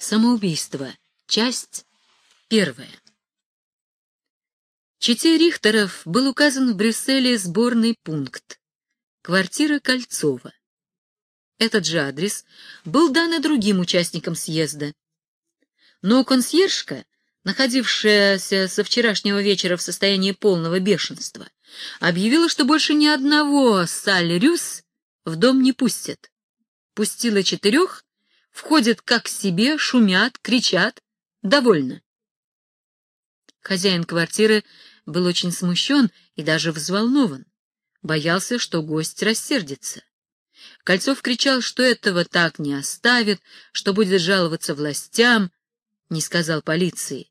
Самоубийство. Часть первая. Чете Рихтеров был указан в Брюсселе сборный пункт. Квартира Кольцова. Этот же адрес был дан и другим участникам съезда. Но консьержка, находившаяся со вчерашнего вечера в состоянии полного бешенства, объявила, что больше ни одного Саль-Рюс в дом не пустят. Пустила четырех входят как к себе, шумят, кричат. Довольно. Хозяин квартиры был очень смущен и даже взволнован. Боялся, что гость рассердится. Кольцов кричал, что этого так не оставит, что будет жаловаться властям, не сказал полиции,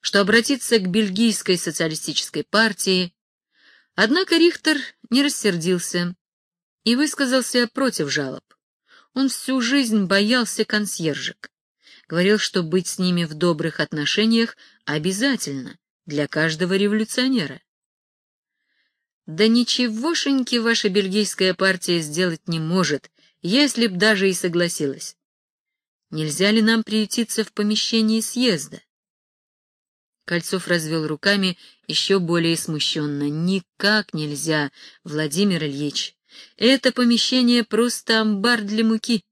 что обратится к бельгийской социалистической партии. Однако Рихтер не рассердился и высказался против жалоб. Он всю жизнь боялся консьержек. Говорил, что быть с ними в добрых отношениях обязательно для каждого революционера. Да ничегошеньки ваша бельгийская партия сделать не может, если б даже и согласилась. Нельзя ли нам приютиться в помещении съезда? Кольцов развел руками еще более смущенно. Никак нельзя, Владимир Ильич. Это помещение просто амбар для муки.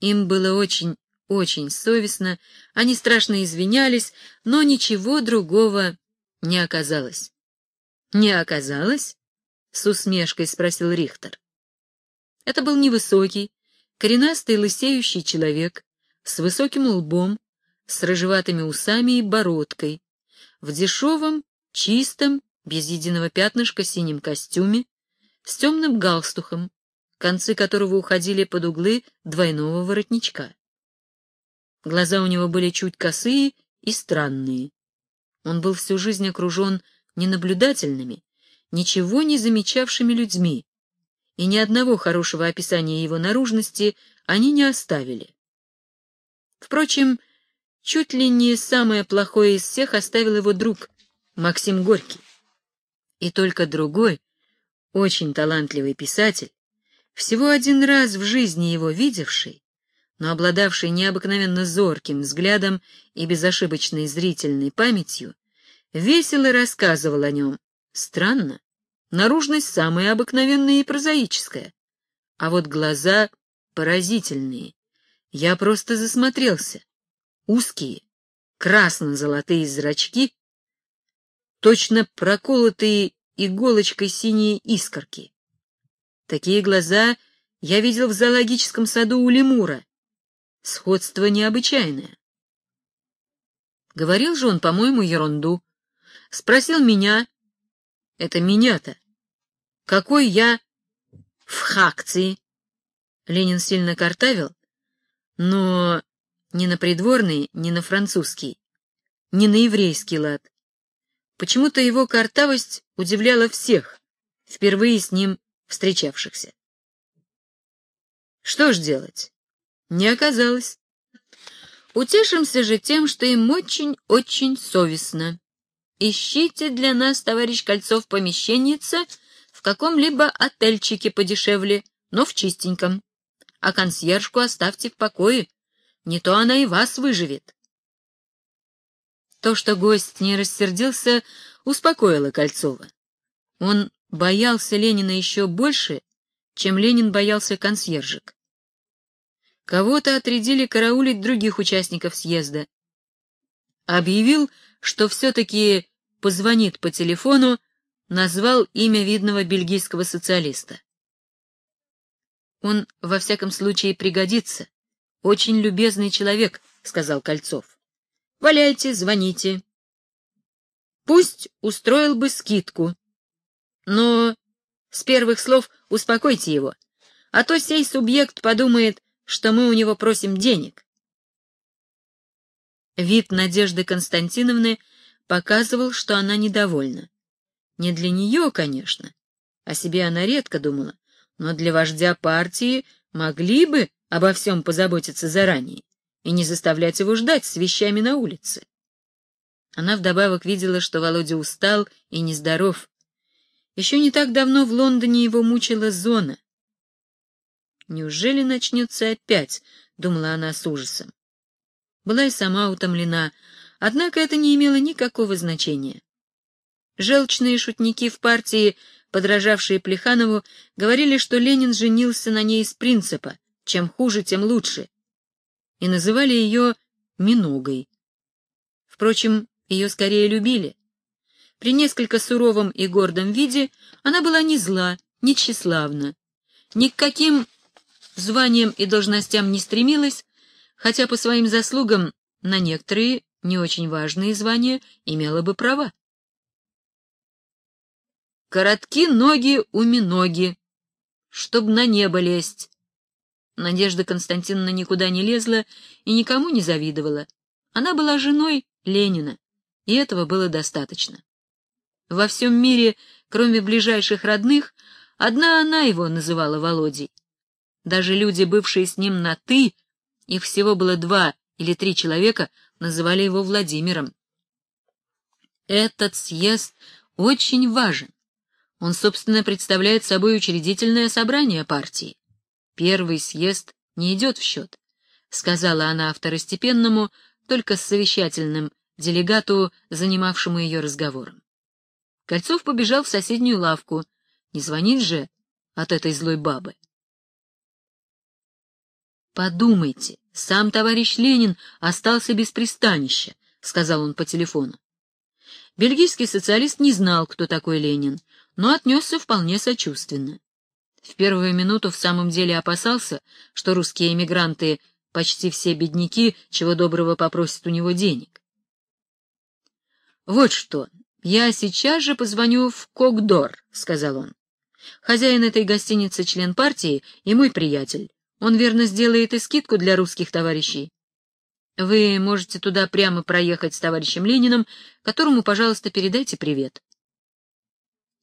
Им было очень, очень совестно, они страшно извинялись, но ничего другого не оказалось. «Не оказалось?» — с усмешкой спросил Рихтер. Это был невысокий, коренастый лысеющий человек с высоким лбом, с рыжеватыми усами и бородкой, в дешевом, чистом без единого пятнышка синем костюме, с темным галстухом, концы которого уходили под углы двойного воротничка. Глаза у него были чуть косые и странные. Он был всю жизнь окружен ненаблюдательными, ничего не замечавшими людьми, и ни одного хорошего описания его наружности они не оставили. Впрочем, чуть ли не самое плохое из всех оставил его друг Максим Горький. И только другой, очень талантливый писатель, всего один раз в жизни его видевший, но обладавший необыкновенно зорким взглядом и безошибочной зрительной памятью, весело рассказывал о нем. Странно, наружность самая обыкновенная и прозаическая, а вот глаза поразительные. Я просто засмотрелся. Узкие, красно-золотые зрачки, точно проколотые иголочкой синие искорки. Такие глаза я видел в зоологическом саду у лемура. Сходство необычайное. Говорил же он, по-моему, ерунду. Спросил меня, это меня-то, какой я в хакции. Ленин сильно картавил, но не на придворный, не на французский, не на еврейский лад. Почему-то его картавость удивляла всех, впервые с ним встречавшихся. Что ж делать? Не оказалось. Утешимся же тем, что им очень-очень совестно. Ищите для нас, товарищ Кольцов, помещенница в каком-либо отельчике подешевле, но в чистеньком. А консьержку оставьте в покое, не то она и вас выживет. То, что гость не рассердился, успокоило Кольцова. Он боялся Ленина еще больше, чем Ленин боялся консьержек. Кого-то отрядили караулить других участников съезда. Объявил, что все-таки позвонит по телефону, назвал имя видного бельгийского социалиста. «Он, во всяком случае, пригодится. Очень любезный человек», — сказал Кольцов. Валяйте, звоните. Пусть устроил бы скидку. Но с первых слов успокойте его, а то сей субъект подумает, что мы у него просим денег. Вид Надежды Константиновны показывал, что она недовольна. Не для нее, конечно, о себе она редко думала, но для вождя партии могли бы обо всем позаботиться заранее и не заставлять его ждать с вещами на улице. Она вдобавок видела, что Володя устал и нездоров. Еще не так давно в Лондоне его мучила зона. Неужели начнется опять — думала она с ужасом. Была и сама утомлена, однако это не имело никакого значения. Желчные шутники в партии, подражавшие Плеханову, говорили, что Ленин женился на ней из принципа «чем хуже, тем лучше», и называли ее «миногой». Впрочем, ее скорее любили. При несколько суровом и гордом виде она была не зла, не тщеславна, ни к каким званиям и должностям не стремилась, хотя по своим заслугам на некоторые не очень важные звания имела бы права. Коротки ноги у миноги, чтоб на небо лезть. Надежда Константиновна никуда не лезла и никому не завидовала. Она была женой Ленина, и этого было достаточно. Во всем мире, кроме ближайших родных, одна она его называла Володей. Даже люди, бывшие с ним на «ты», их всего было два или три человека, называли его Владимиром. Этот съезд очень важен. Он, собственно, представляет собой учредительное собрание партии. Первый съезд не идет в счет, сказала она второстепенному, только с совещательным делегату, занимавшему ее разговором. Кольцов побежал в соседнюю лавку. Не звонит же от этой злой бабы. Подумайте, сам товарищ Ленин остался без пристанища, сказал он по телефону. Бельгийский социалист не знал, кто такой Ленин, но отнесся вполне сочувственно. В первую минуту в самом деле опасался, что русские эмигранты, почти все бедняки, чего доброго попросят у него денег. «Вот что, я сейчас же позвоню в Кокдор», — сказал он. «Хозяин этой гостиницы — член партии и мой приятель. Он верно сделает и скидку для русских товарищей. Вы можете туда прямо проехать с товарищем Лениным, которому, пожалуйста, передайте привет.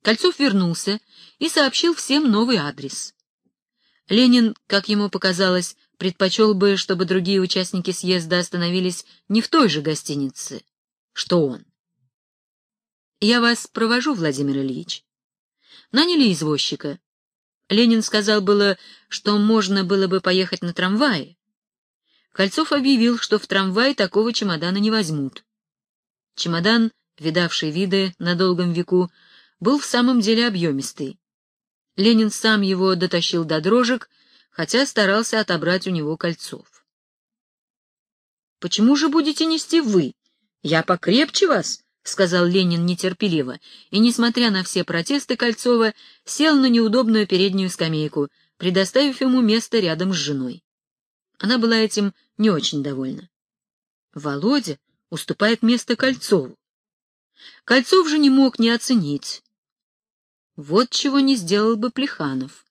Кольцов вернулся и сообщил всем новый адрес. Ленин, как ему показалось, предпочел бы, чтобы другие участники съезда остановились не в той же гостинице, что он. «Я вас провожу, Владимир Ильич». Наняли извозчика. Ленин сказал было, что можно было бы поехать на трамвае. Кольцов объявил, что в трамвае такого чемодана не возьмут. Чемодан, видавший виды на долгом веку, был в самом деле объемистый. Ленин сам его дотащил до дрожек, хотя старался отобрать у него Кольцов. «Почему же будете нести вы? Я покрепче вас», — сказал Ленин нетерпеливо, и, несмотря на все протесты Кольцова, сел на неудобную переднюю скамейку, предоставив ему место рядом с женой. Она была этим не очень довольна. Володя уступает место Кольцову. Кольцов же не мог не оценить, вот чего не сделал бы Плеханов.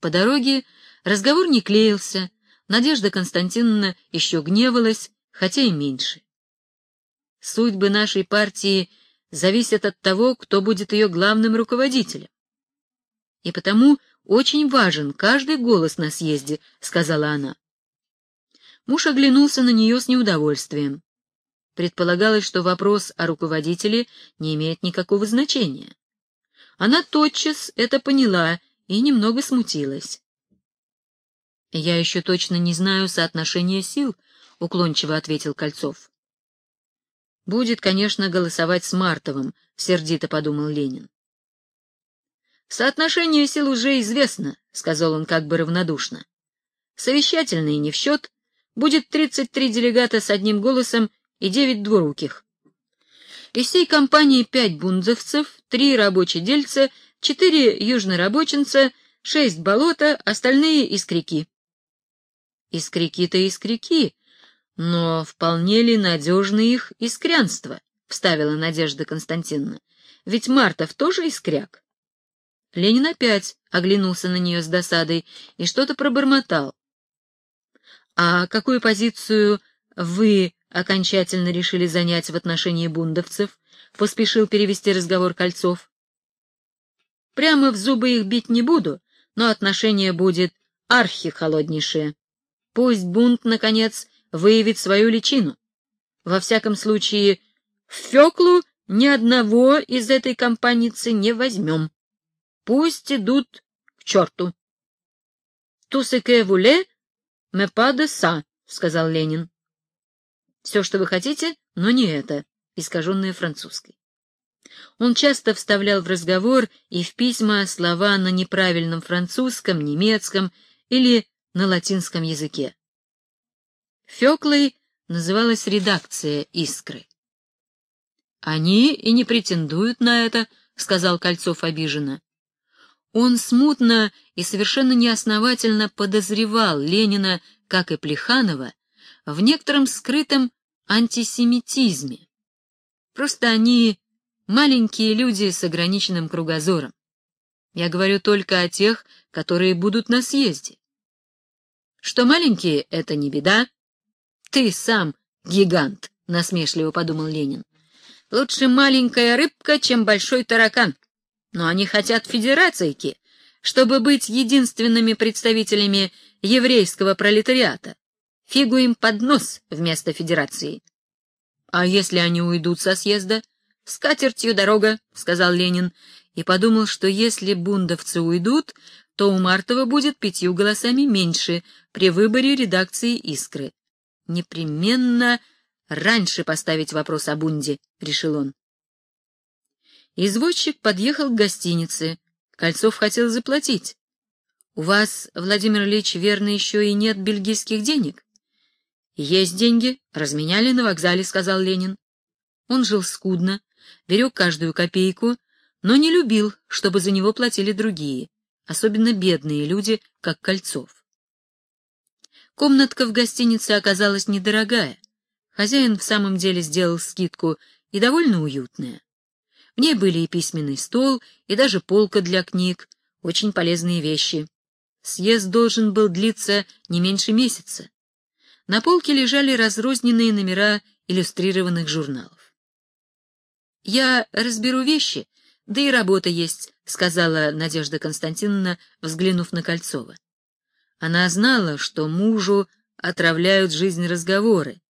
По дороге разговор не клеился, Надежда Константиновна еще гневалась, хотя и меньше. Судьбы нашей партии зависят от того, кто будет ее главным руководителем. И потому очень важен каждый голос на съезде, — сказала она. Муж оглянулся на нее с неудовольствием. Предполагалось, что вопрос о руководителе не имеет никакого значения. Она тотчас это поняла и немного смутилась. «Я еще точно не знаю соотношения сил», — уклончиво ответил Кольцов. «Будет, конечно, голосовать с Мартовым», — сердито подумал Ленин. «Соотношение сил уже известно», — сказал он как бы равнодушно. «Совещательные не в счет. Будет 33 делегата с одним голосом и девять двуруких. Из всей компании пять бунзовцев, три рабочедельца, четыре южнорабочинца, шесть болота, остальные искряки. Искряки-то искряки, но вполне ли надежно их искрянство? — вставила Надежда Константиновна. — Ведь Мартов тоже искряк. Ленин опять оглянулся на нее с досадой и что-то пробормотал. — А какую позицию вы окончательно решили занять в отношении бундовцев, поспешил перевести разговор Кольцов. Прямо в зубы их бить не буду, но отношение будет архихолоднейшее. Пусть бунт, наконец, выявит свою личину. Во всяком случае, в Феклу ни одного из этой компаницы не возьмем. Пусть идут к черту. «Tout ce que voulez, mais pas de ça», — сказал Ленин. «Все, что вы хотите, но не это», искаженное французской. Он часто вставлял в разговор и в письма слова на неправильном французском, немецком или на латинском языке. Феклой называлась редакция «Искры». «Они и не претендуют на это», — сказал Кольцов обиженно. Он смутно и совершенно неосновательно подозревал Ленина, как и Плеханова, в некотором скрытом антисемитизме. Просто они маленькие люди с ограниченным кругозором. Я говорю только о тех, которые будут на съезде. Что маленькие — это не беда. Ты сам гигант, — насмешливо подумал Ленин. Лучше маленькая рыбка, чем большой таракан. Но они хотят федерацийки, чтобы быть единственными представителями еврейского пролетариата. Фигу им под нос вместо федерации. А если они уйдут со съезда? С катертью дорога, — сказал Ленин, и подумал, что если бундовцы уйдут, то у Мартова будет пятью голосами меньше при выборе редакции «Искры». Непременно раньше поставить вопрос о бунде, — решил он. Извозчик подъехал к гостинице. Кольцов хотел заплатить. — У вас, Владимир Ильич, верно, еще и нет бельгийских денег? — Есть деньги, разменяли на вокзале, — сказал Ленин. Он жил скудно, берег каждую копейку, но не любил, чтобы за него платили другие, особенно бедные люди, как Кольцов. Комнатка в гостинице оказалась недорогая. Хозяин в самом деле сделал скидку и довольно уютная. В ней были и письменный стол, и даже полка для книг, очень полезные вещи. Съезд должен был длиться не меньше месяца. На полке лежали разрозненные номера иллюстрированных журналов. «Я разберу вещи, да и работа есть», — сказала Надежда Константиновна, взглянув на Кольцова. Она знала, что мужу отравляют жизнь разговоры.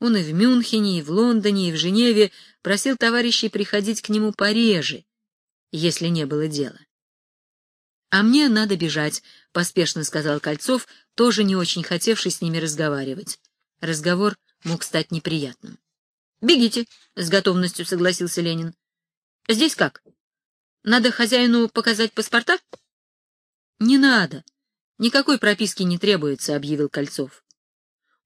Он и в Мюнхене, и в Лондоне, и в Женеве просил товарищей приходить к нему пореже, если не было дела. «А мне надо бежать», — поспешно сказал Кольцов, тоже не очень хотевший с ними разговаривать. Разговор мог стать неприятным. «Бегите», — с готовностью согласился Ленин. «Здесь как? Надо хозяину показать паспорта?» «Не надо. Никакой прописки не требуется», — объявил Кольцов.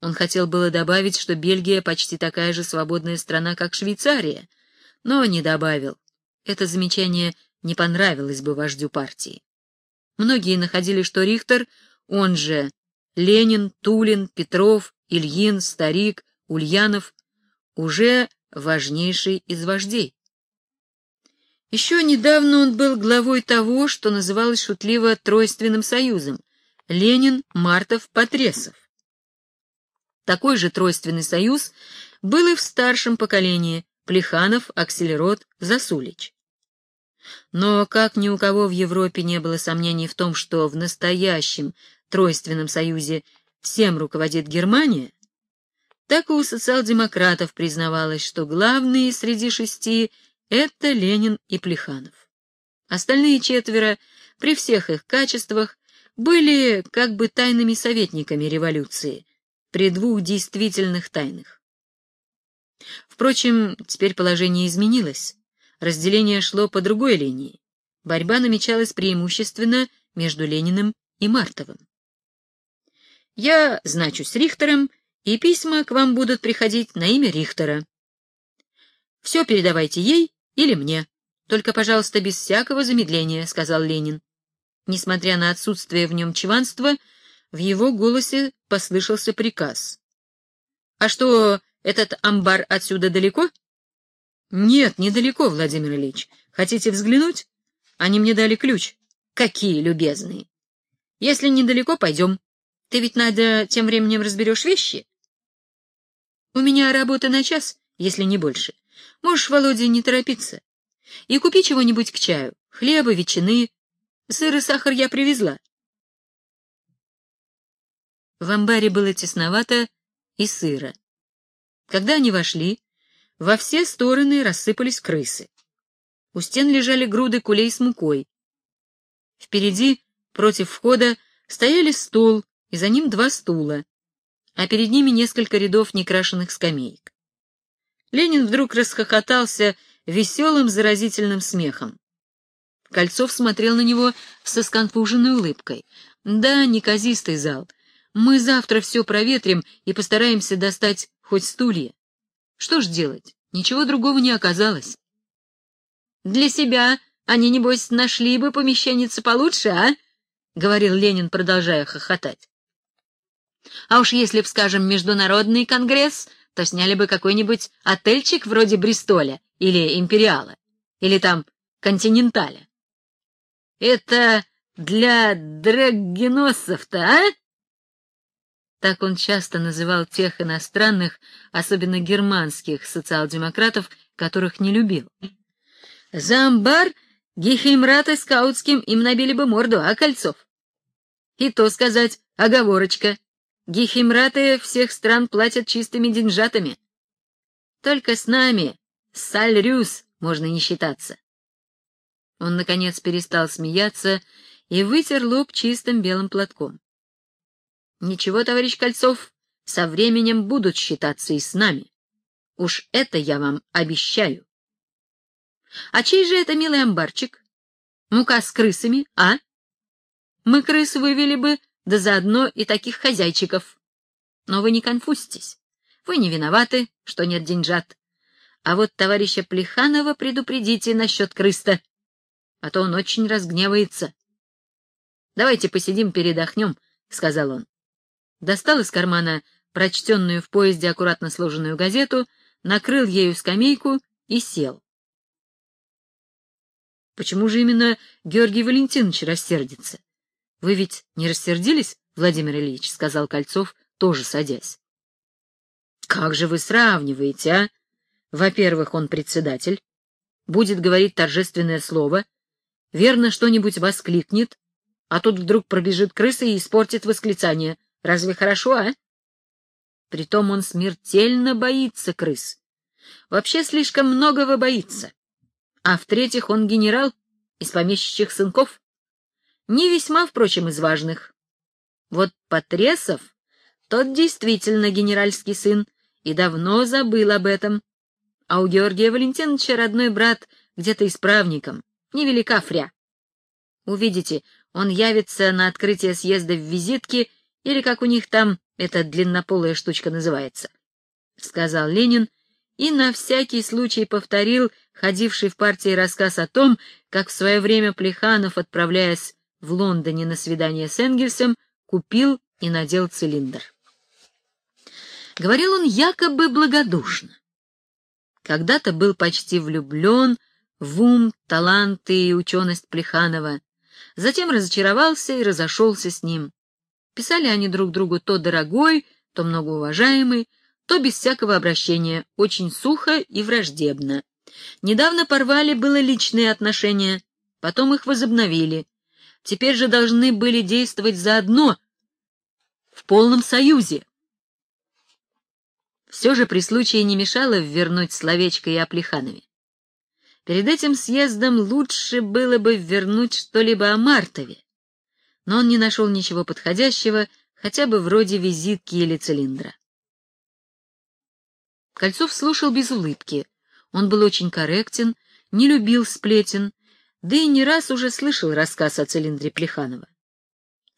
Он хотел было добавить, что Бельгия почти такая же свободная страна, как Швейцария, но не добавил. Это замечание не понравилось бы вождю партии. Многие находили, что Рихтер, он же Ленин, Тулин, Петров, Ильин, Старик, Ульянов, уже важнейший из вождей. Еще недавно он был главой того, что называлось шутливо Тройственным союзом — Ленин, Мартов, Потресов. Такой же Тройственный союз был и в старшем поколении — Плеханов, Акселерот, Засулич. Но как ни у кого в Европе не было сомнений в том, что в настоящем Тройственном союзе всем руководит Германия, так и у социал-демократов признавалось, что главные среди шести — это Ленин и Плеханов. Остальные четверо, при всех их качествах, были как бы тайными советниками революции, при двух действительных тайных. Впрочем, теперь положение изменилось. Разделение шло по другой линии. Борьба намечалась преимущественно между Лениным и Мартовым. Я значусь Рихтером, и письма к вам будут приходить на имя Рихтера. Все передавайте ей или мне. Только, пожалуйста, без всякого замедления, — сказал Ленин. Несмотря на отсутствие в нем чванства, в его голосе послышался приказ. — А что, этот амбар отсюда далеко? — Нет, недалеко, Владимир Ильич. Хотите взглянуть? Они мне дали ключ. Какие любезные. Если недалеко, пойдем. Ты ведь, надо, тем временем разберешь вещи? У меня работа на час, если не больше. Можешь, Володя, не торопиться. И купи чего-нибудь к чаю. Хлеба, ветчины. Сыр и сахар я привезла. В амбаре было тесновато и сыро. Когда они вошли, во все стороны рассыпались крысы. У стен лежали груды кулей с мукой. Впереди, против входа, стояли стол, и за ним два стула, а перед ними несколько рядов некрашенных скамеек. Ленин вдруг расхохотался веселым заразительным смехом. Кольцов смотрел на него со сконфуженной улыбкой. «Да, неказистый зал. Мы завтра все проветрим и постараемся достать хоть стулья. Что ж делать? Ничего другого не оказалось». «Для себя они, небось, нашли бы помещенница получше, а?» — говорил Ленин, продолжая хохотать. «А уж если б, скажем, международный конгресс, то сняли бы какой-нибудь отельчик вроде Бристоля или Империала, или там Континенталя. Это для драггеносов-то, а? Так он часто называл тех иностранных, особенно германских социал-демократов, которых не любил. За амбар Гихеймрата Скаутским им набили бы морду, а Кольцов? И то сказать, оговорочка. Гихеймраты всех стран платят чистыми деньжатами. Только с нами, с Сальрюс, можно не считаться. Он, наконец, перестал смеяться и вытер лоб чистым белым платком. Ничего, товарищ Кольцов, со временем будут считаться и с нами. Уж это я вам обещаю. А чей же это милый амбарчик? Мука с крысами, а? Мы крыс вывели бы, да заодно и таких хозяйчиков. Но вы не конфузьтесь. Вы не виноваты, что нет деньжат. А вот товарища Плеханова предупредите насчет крыста, а то он очень разгневается. Давайте посидим, передохнем, — сказал он. Достал из кармана прочтенную в поезде аккуратно сложенную газету, накрыл ею скамейку и сел. Почему же именно Георгий Валентинович рассердится? Вы ведь не рассердились, Владимир Ильич, — сказал Кольцов, тоже садясь. Как же вы сравниваете, а? Во-первых, он председатель, будет говорить торжественное слово, верно что-нибудь воскликнет, а тут вдруг пробежит крыса и испортит восклицание. Разве хорошо, а? Притом он смертельно боится крыс. Вообще слишком многого боится а в-третьих, он генерал из помещичьих сынков. Не весьма, впрочем, из важных. Вот Потресов, тот действительно генеральский сын, и давно забыл об этом. А у Георгия Валентиновича родной брат где-то исправником, невелика фря. Увидите, он явится на открытие съезда в визитке, или как у них там эта длиннополая штучка называется, — сказал Ленин и на всякий случай повторил ходивший в партии рассказ о том, как в свое время Плеханов, отправляясь в Лондоне на свидание с Энгельсом, купил и надел цилиндр. Говорил он якобы благодушно. Когда-то был почти влюблен в ум, таланты и ученость Плеханова, затем разочаровался и разошелся с ним. Писали они друг другу то дорогой, то многоуважаемый, то без всякого обращения, очень сухо и враждебно. Недавно порвали было личные отношения, потом их возобновили. Теперь же должны были действовать заодно, в полном союзе. Все же при случае не мешало ввернуть словечко и о. Перед этим съездом лучше было бы вернуть что-либо о Мартове, но он не нашел ничего подходящего, хотя бы вроде визитки или цилиндра. Кольцов слушал без улыбки. Он был очень корректен, не любил сплетен, да и не раз уже слышал рассказ о цилиндре Плеханова.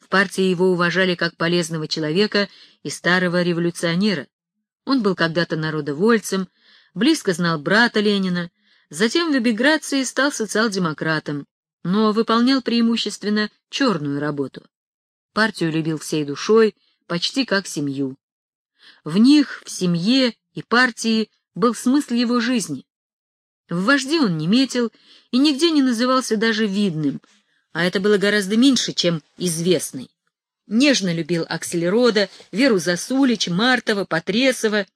В партии его уважали как полезного человека и старого революционера. Он был когда-то народовольцем, близко знал брата Ленина, затем в эмиграции стал социал-демократом, но выполнял преимущественно черную работу. Партию любил всей душой, почти как семью. В них, в семье и партии был смысл его жизни. В вожде он не метил и нигде не назывался даже видным, а это было гораздо меньше, чем известный. Нежно любил Акселерода, Веру Засулич, Мартова, Потресова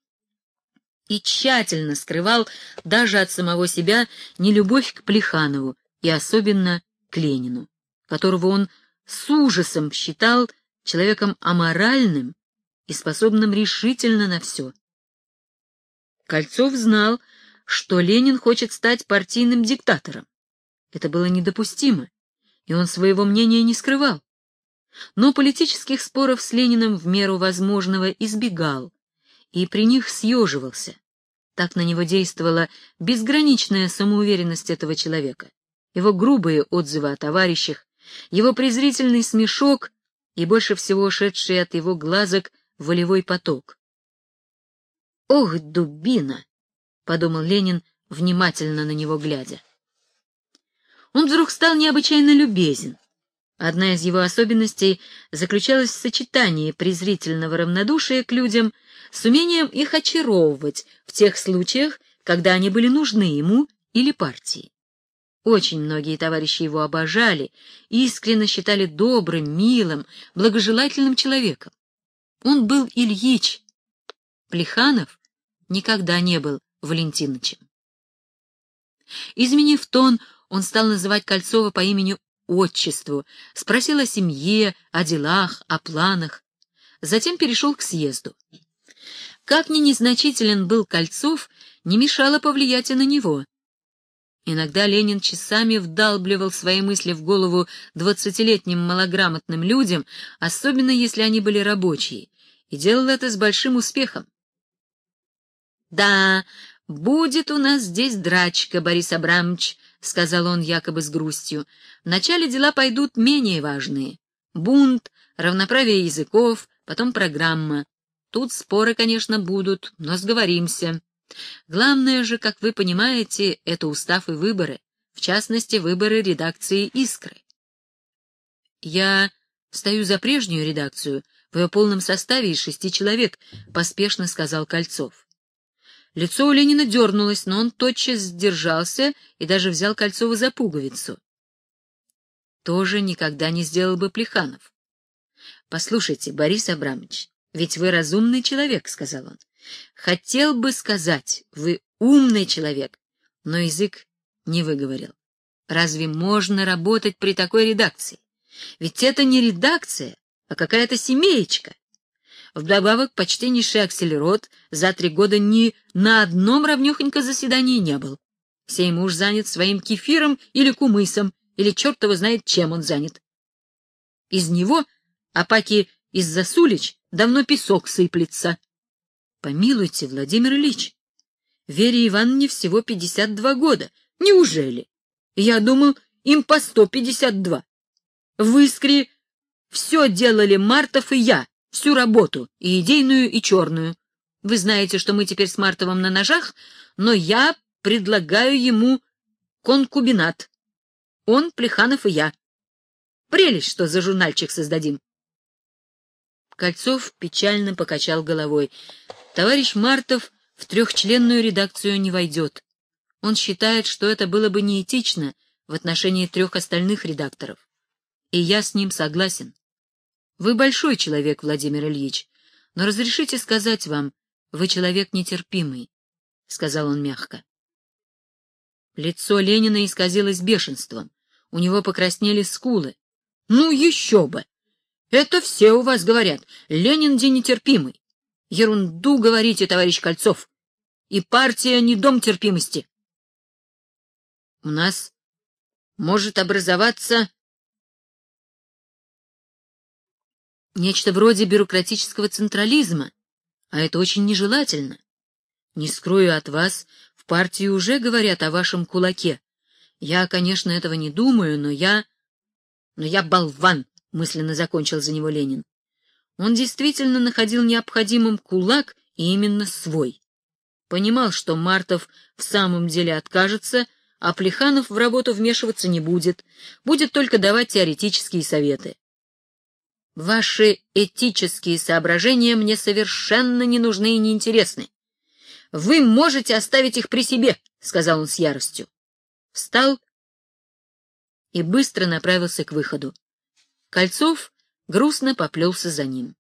и тщательно скрывал даже от самого себя нелюбовь к Плеханову и особенно к Ленину, которого он с ужасом считал человеком аморальным и способным решительно на все. Кольцов знал, что Ленин хочет стать партийным диктатором. Это было недопустимо, и он своего мнения не скрывал. но политических споров с Лениным в меру возможного избегал и при них съеживался. Так на него действовала безграничная самоуверенность этого человека, его грубые отзывы о товарищах, его презрительный смешок и больше всего шедший от его глазок волевой поток. «Ох, дубина!» — подумал Ленин, внимательно на него глядя. Он вдруг стал необычайно любезен. Одна из его особенностей заключалась в сочетании презрительного равнодушия к людям с умением их очаровывать в тех случаях, когда они были нужны ему или партии. Очень многие товарищи его обожали, искренне считали добрым, милым, благожелательным человеком. Он был Ильич. Плеханов никогда не был Валентинычем. Изменив тон, он стал называть Кольцова по имени-отчеству, спросил о семье, о делах, о планах. Затем перешел к съезду. Как ни незначителен был Кольцов, не мешало повлиять и на него. Иногда Ленин часами вдалбливал свои мысли в голову двадцатилетним малограмотным людям, особенно если они были рабочие, и делал это с большим успехом. «Да, будет у нас здесь драчка, Борис Абрамович», — сказал он якобы с грустью. «Вначале дела пойдут менее важные. Бунт, равноправие языков, потом программа. Тут споры, конечно, будут, но сговоримся». Главное же, как вы понимаете, это устав и выборы, в частности, выборы редакции «Искры». Я стою за прежнюю редакцию, в ее полном составе из шести человек, — поспешно сказал Кольцов. Лицо у Ленина дернулось, но он тотчас сдержался и даже взял Кольцова за пуговицу. Тоже никогда не сделал бы Плеханов. — Послушайте, Борис Абрамович, ведь вы разумный человек, — сказал он. Хотел бы сказать, вы умный человек, но язык не выговорил. Разве можно работать при такой редакции? Ведь это не редакция, а какая-то семеечка. Вдобавок, почтеннейший акселерот за три года ни на одном равнехонько заседании не был. Сей муж занят своим кефиром или кумысом, или черт его знает, чем он занят. Из него, а паки из засулич, давно песок сыплется. Помилуйте, Владимир Ильич, Вере Ивановне всего пятьдесят два года. Неужели? Я думал, им по сто пятьдесят два. В Искре все делали Мартов и я, всю работу, и идейную, и черную. Вы знаете, что мы теперь с Мартовым на ножах, но я предлагаю ему конкубинат. Он, Плеханов и я. Прелесть, что за журнальчик создадим. Кольцов печально покачал головой. Товарищ Мартов в трехчленную редакцию не войдет. Он считает, что это было бы неэтично в отношении трех остальных редакторов. И я с ним согласен. Вы большой человек, Владимир Ильич, но разрешите сказать вам, вы человек нетерпимый, — сказал он мягко. Лицо Ленина исказилось бешенством. У него покраснели скулы. — Ну, еще бы! Это все у вас говорят. Ленин нетерпимый. Ерунду говорите, товарищ Кольцов. И партия не дом терпимости. У нас может образоваться нечто вроде бюрократического централизма, а это очень нежелательно. Не скрою от вас, в партии уже говорят о вашем кулаке. Я, конечно, этого не думаю, но я... Но я болван, — мысленно закончил за него Ленин. Он действительно находил необходимым кулак именно свой. Понимал, что Мартов в самом деле откажется, а Плеханов в работу вмешиваться не будет, будет только давать теоретические советы. Ваши этические соображения мне совершенно не нужны и не интересны. Вы можете оставить их при себе, — сказал он с яростью. Встал и быстро направился к выходу. Кольцов грустно поплелся за ним.